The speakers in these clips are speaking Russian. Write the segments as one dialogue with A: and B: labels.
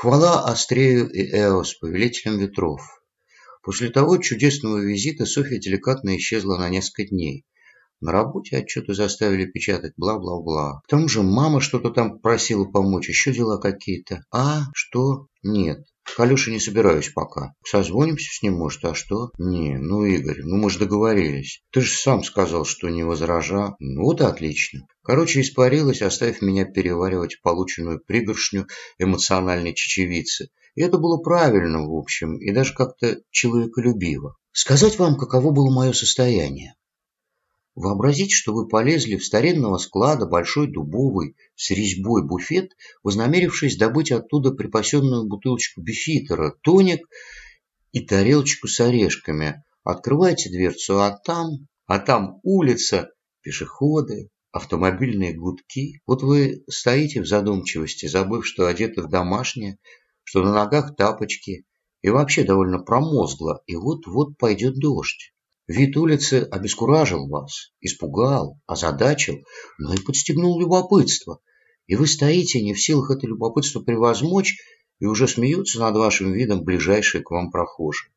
A: Хвала Астрею и Эос, повелителям ветров. После того чудесного визита Софья деликатно исчезла на несколько дней. На работе отчеты заставили печатать бла-бла-бла. К тому же мама что-то там просила помочь, еще дела какие-то. А, что? Нет. К Алёше не собираюсь пока. Созвонимся с ним, может, а что? Не, ну, Игорь, ну мы же договорились. Ты же сам сказал, что не возража. Ну, вот отлично. Короче, испарилась, оставив меня переваривать полученную пригоршню эмоциональной чечевицы. И это было правильно, в общем, и даже как-то человеколюбиво. Сказать вам, каково было мое состояние. Вообразите, что вы полезли в старинного склада большой дубовый с резьбой буфет, вознамерившись добыть оттуда припасенную бутылочку бифитера, тоник и тарелочку с орешками. Открываете дверцу, а там... А там улица, пешеходы, автомобильные гудки. Вот вы стоите в задумчивости, забыв, что одеты в домашнее, что на ногах тапочки, и вообще довольно промозгло, и вот-вот пойдет дождь. Вид улицы обескуражил вас, испугал, озадачил, но и подстегнул любопытство. И вы стоите, не в силах это любопытство превозмочь, и уже смеются над вашим видом ближайшие к вам прохожие.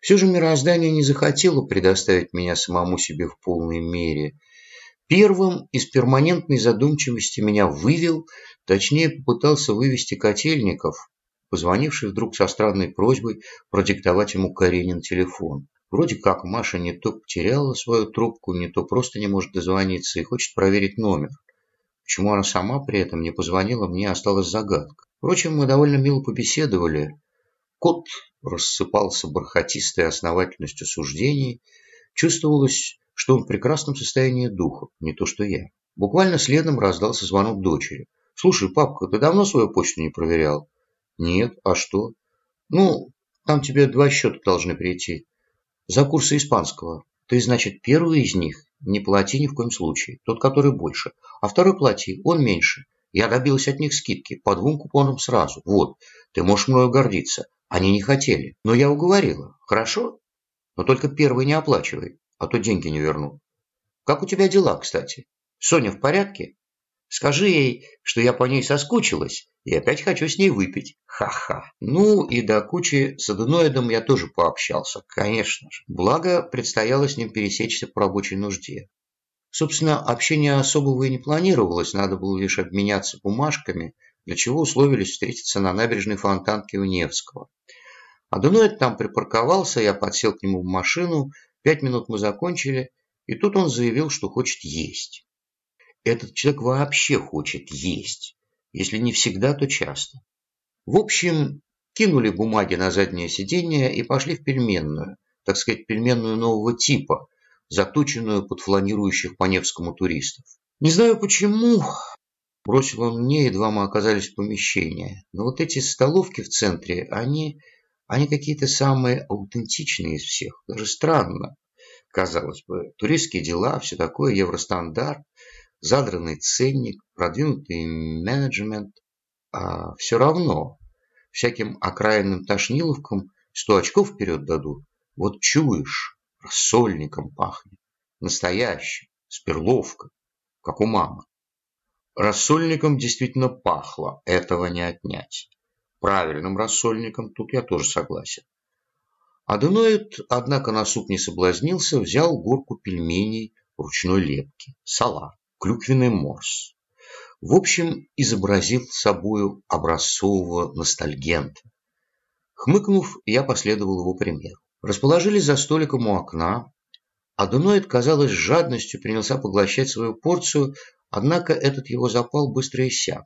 A: Все же мироздание не захотело предоставить меня самому себе в полной мере. Первым из перманентной задумчивости меня вывел, точнее попытался вывести Котельников, позвонивший вдруг со странной просьбой продиктовать ему Каренин телефон. Вроде как Маша не то потеряла свою трубку, не то просто не может дозвониться и хочет проверить номер. Почему она сама при этом не позвонила, мне осталась загадка. Впрочем, мы довольно мило побеседовали. Кот рассыпался бархатистой основательностью суждений. Чувствовалось, что он в прекрасном состоянии духа, не то что я. Буквально следом раздался звонок дочери. «Слушай, папка, ты давно свою почту не проверял?» «Нет, а что?» «Ну, там тебе два счета должны прийти. За курсы испанского. Ты, значит, первый из них не плати ни в коем случае, тот, который больше. А второй плати, он меньше. Я добилась от них скидки по двум купонам сразу. Вот, ты можешь мною гордиться. Они не хотели, но я уговорила. Хорошо? Но только первый не оплачивай, а то деньги не верну. Как у тебя дела, кстати? Соня в порядке? Скажи ей, что я по ней соскучилась и опять хочу с ней выпить. Ха-ха. Ну и до кучи с аденоидом я тоже пообщался, конечно же. Благо, предстояло с ним пересечься по рабочей нужде. Собственно, общение особого и не планировалось, надо было лишь обменяться бумажками, для чего условились встретиться на набережной Фонтанки у Невского. Аденоид там припарковался, я подсел к нему в машину, пять минут мы закончили, и тут он заявил, что хочет есть. Этот человек вообще хочет есть. Если не всегда, то часто. В общем, кинули бумаги на заднее сиденье и пошли в пельменную, так сказать, пельменную нового типа, заточенную под фланирующих по Невскому туристов. Не знаю почему, бросил он мне, едва мы оказались в помещении, но вот эти столовки в центре, они, они какие-то самые аутентичные из всех, даже странно. Казалось бы, туристские дела, все такое, евростандарт, задранный ценник, продвинутый менеджмент, а все равно всяким окраинным тошниловкам сто очков вперед дадут. Вот чуешь, рассольником пахнет, настоящим, сперловка, как у мамы. Рассольником действительно пахло, этого не отнять. Правильным рассольником тут я тоже согласен. Аденоид, однако, на суп не соблазнился, взял горку пельменей ручной лепки, салат клюквенный морс. В общем, изобразил собою образцового ностальгента. Хмыкнув, я последовал его примеру. Расположились за столиком у окна. Адуноид, казалось, с жадностью принялся поглощать свою порцию, однако этот его запал быстро иссяк.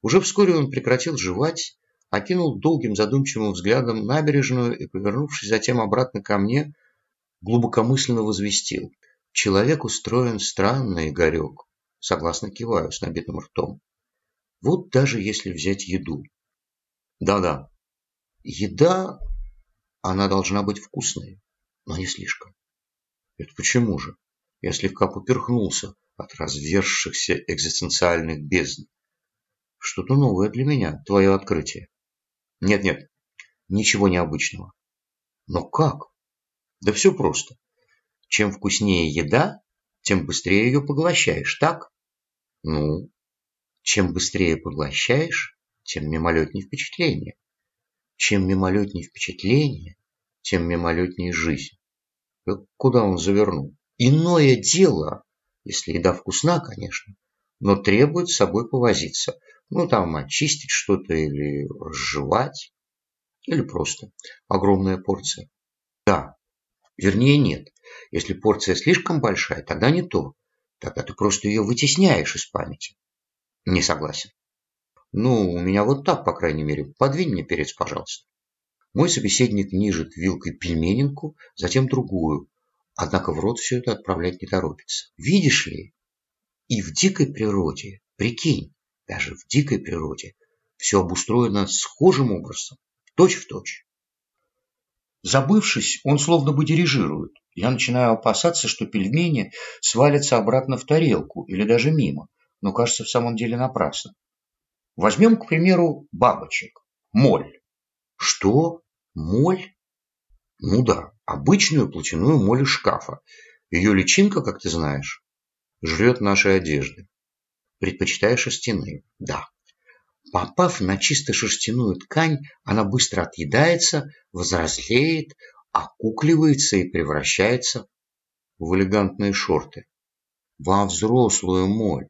A: Уже вскоре он прекратил жевать, окинул долгим задумчивым взглядом набережную и, повернувшись затем обратно ко мне, глубокомысленно возвестил. Человек устроен странно, Игорек. Согласно киваю с набитым ртом. Вот даже если взять еду. Да-да. Еда, она должна быть вкусной, но не слишком. Это почему же? Я слегка поперхнулся от развершихся экзистенциальных бездн. Что-то новое для меня, твое открытие. Нет-нет, ничего необычного. Но как? Да все просто. Чем вкуснее еда, тем быстрее ее поглощаешь, так? Ну, чем быстрее поглощаешь, тем мимолетнее впечатление. Чем мимолетнее впечатление, тем мимолетнее жизнь. Куда он завернул? Иное дело, если еда вкусна, конечно, но требует с собой повозиться. Ну, там, очистить что-то или разжевать. Или просто огромная порция. Да, вернее нет. Если порция слишком большая, тогда не то. Тогда ты просто ее вытесняешь из памяти. Не согласен. Ну, у меня вот так, по крайней мере. Подвинь мне перец, пожалуйста. Мой собеседник нижет вилкой пельменинку, затем другую. Однако в рот все это отправлять не торопится. Видишь ли, и в дикой природе, прикинь, даже в дикой природе, все обустроено схожим образом, точь в точь. Забывшись, он словно бы дирижирует. Я начинаю опасаться, что пельмени свалятся обратно в тарелку или даже мимо, но кажется в самом деле напрасно. Возьмем, к примеру, бабочек. Моль. Что? Моль? Ну да, обычную платяную моль из шкафа. Ее личинка, как ты знаешь, жрет наши одежды. Предпочитаю шерстяные, да. Попав на чисто шерстяную ткань, она быстро отъедается, взрослеет, окукливается и превращается в элегантные шорты. Во взрослую моль,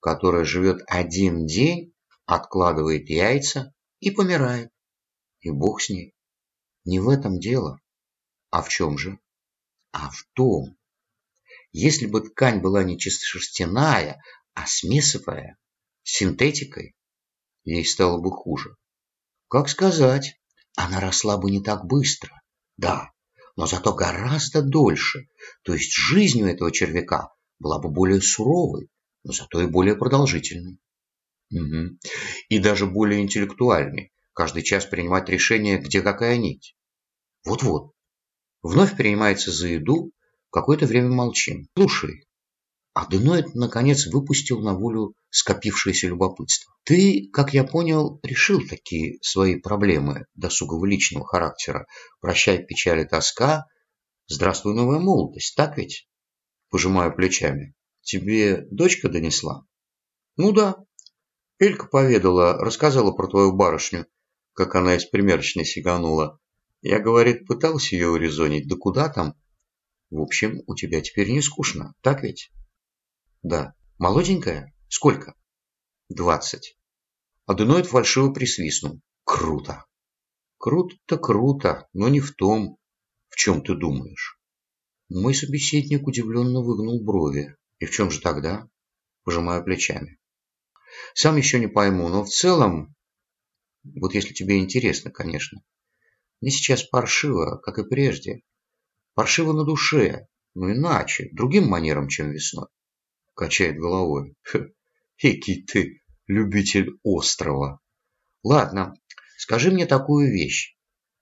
A: которая живет один день, откладывает яйца и помирает. И бог с ней. Не в этом дело. А в чем же? А в том, если бы ткань была не чисто шерстяная, а смесовая, синтетикой, ей стало бы хуже. Как сказать, она росла бы не так быстро, да, но зато гораздо дольше, то есть жизнь у этого червяка была бы более суровой, но зато и более продолжительной. Угу. И даже более интеллектуальной, каждый час принимать решение, где какая нить. Вот-вот. Вновь принимается за еду, какое-то время молчим. Слушай, а Деноид, наконец, выпустил на волю скопившееся любопытство. Ты, как я понял, решил такие свои проблемы досугово личного характера. Прощай печаль и тоска, здравствуй новая молодость, так ведь? Пожимаю плечами. Тебе дочка донесла? Ну да. Элька поведала, рассказала про твою барышню, как она из примерочной сиганула. Я, говорит, пытался ее урезонить, да куда там? В общем, у тебя теперь не скучно, так ведь? Да. Молоденькая? Сколько? Двадцать. Аденоид фальшиво присвистнул. Круто. Круто-то круто, но не в том, в чем ты думаешь. Мой собеседник удивленно выгнул брови. И в чем же тогда? Пожимаю плечами. Сам еще не пойму, но в целом, вот если тебе интересно, конечно, мне сейчас паршиво, как и прежде. Паршиво на душе, но иначе, другим манером, чем весной качает головой. Экий ты любитель острова. Ладно, скажи мне такую вещь.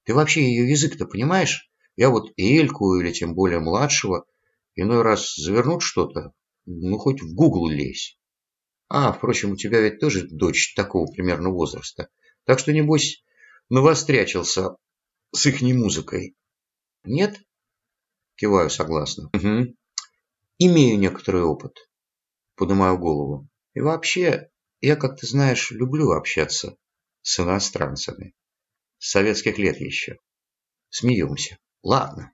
A: Ты вообще ее язык-то понимаешь? Я вот Эльку или тем более младшего иной раз завернут что-то, ну хоть в Гугл лезь. А, впрочем, у тебя ведь тоже дочь такого примерно возраста. Так что, небось, навострячился с ихней музыкой. Нет? Киваю согласно. Угу. Имею некоторый опыт поднимаю голову. И вообще, я, как ты знаешь, люблю общаться с иностранцами. С советских лет еще. Смеемся. Ладно.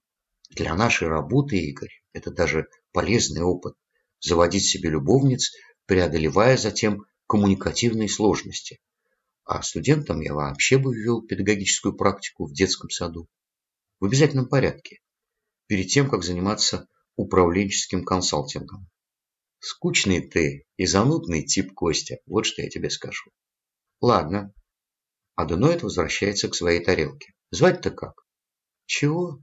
A: Для нашей работы, Игорь, это даже полезный опыт. Заводить себе любовниц, преодолевая затем коммуникативные сложности. А студентам я вообще бы ввел педагогическую практику в детском саду. В обязательном порядке. Перед тем, как заниматься управленческим консалтингом. Скучный ты и занудный тип Костя, вот что я тебе скажу. Ладно. Аденоид возвращается к своей тарелке. Звать-то как? Чего?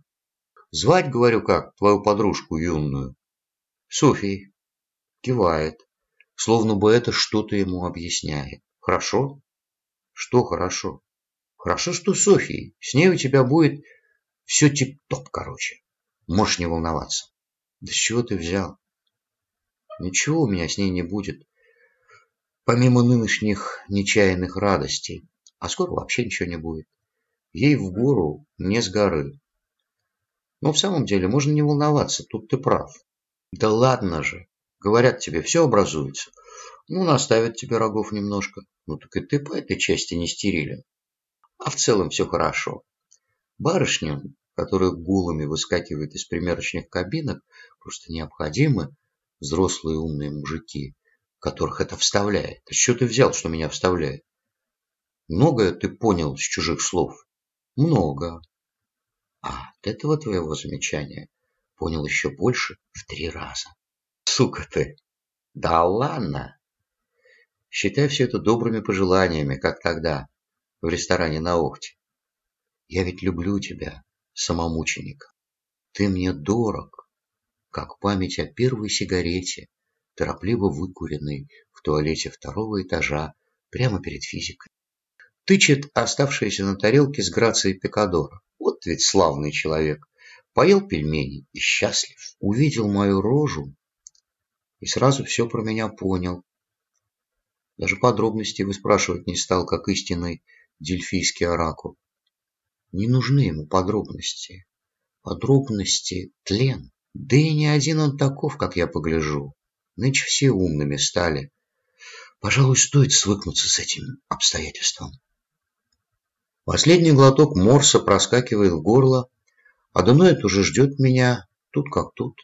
A: Звать, говорю, как, твою подружку юную. Софией. Кивает, словно бы это что-то ему объясняет. Хорошо? Что хорошо? Хорошо, что Софией. С ней у тебя будет все тип-топ, короче. Можешь не волноваться. Да с чего ты взял? Ничего у меня с ней не будет, помимо нынешних нечаянных радостей. А скоро вообще ничего не будет. Ей в гору, мне с горы. Но в самом деле можно не волноваться, тут ты прав. Да ладно же, говорят тебе, все образуется. Ну, наставят тебе рогов немножко. Ну, так и ты по этой части не стерилен. А в целом все хорошо. Барышням, которые голыми выскакивают из примерочных кабинок, просто необходимы взрослые умные мужики, которых это вставляет. А что ты взял, что меня вставляет? Многое ты понял с чужих слов? Много. А от этого твоего замечания понял еще больше в три раза. Сука ты! Да ладно! Считай все это добрыми пожеланиями, как тогда, в ресторане на Охте. Я ведь люблю тебя, самомученика. Ты мне дорог, как память о первой сигарете, торопливо выкуренной в туалете второго этажа прямо перед физикой. Тычет оставшиеся на тарелке с грацией пикадора. Вот ведь славный человек. Поел пельмени и счастлив. Увидел мою рожу и сразу все про меня понял. Даже подробностей выспрашивать не стал, как истинный дельфийский оракул. Не нужны ему подробности. Подробности — тлен. Да и не один он таков, как я погляжу. Нынче все умными стали. Пожалуй, стоит свыкнуться с этим обстоятельством. Последний глоток морса проскакивает в горло, а Дуноид уже ждет меня тут как тут.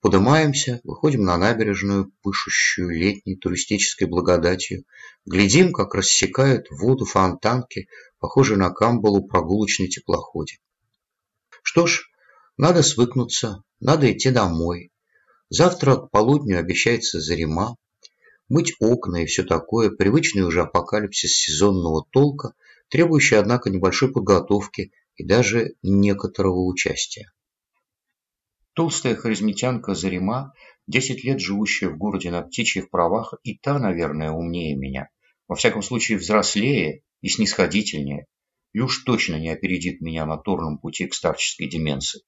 A: Подымаемся, выходим на набережную, пышущую летней туристической благодатью. Глядим, как рассекают воду фонтанки, похожие на камбалу прогулочный теплоходе. Что ж, надо свыкнуться, надо идти домой. Завтра к полудню обещается зарема, мыть окна и все такое, привычный уже апокалипсис сезонного толка, требующий, однако, небольшой подготовки и даже некоторого участия. Толстая харизмитянка Зарима, десять лет живущая в городе на птичьих правах, и та, наверное, умнее меня. Во всяком случае, взрослее и снисходительнее. И уж точно не опередит меня на торном пути к старческой деменции.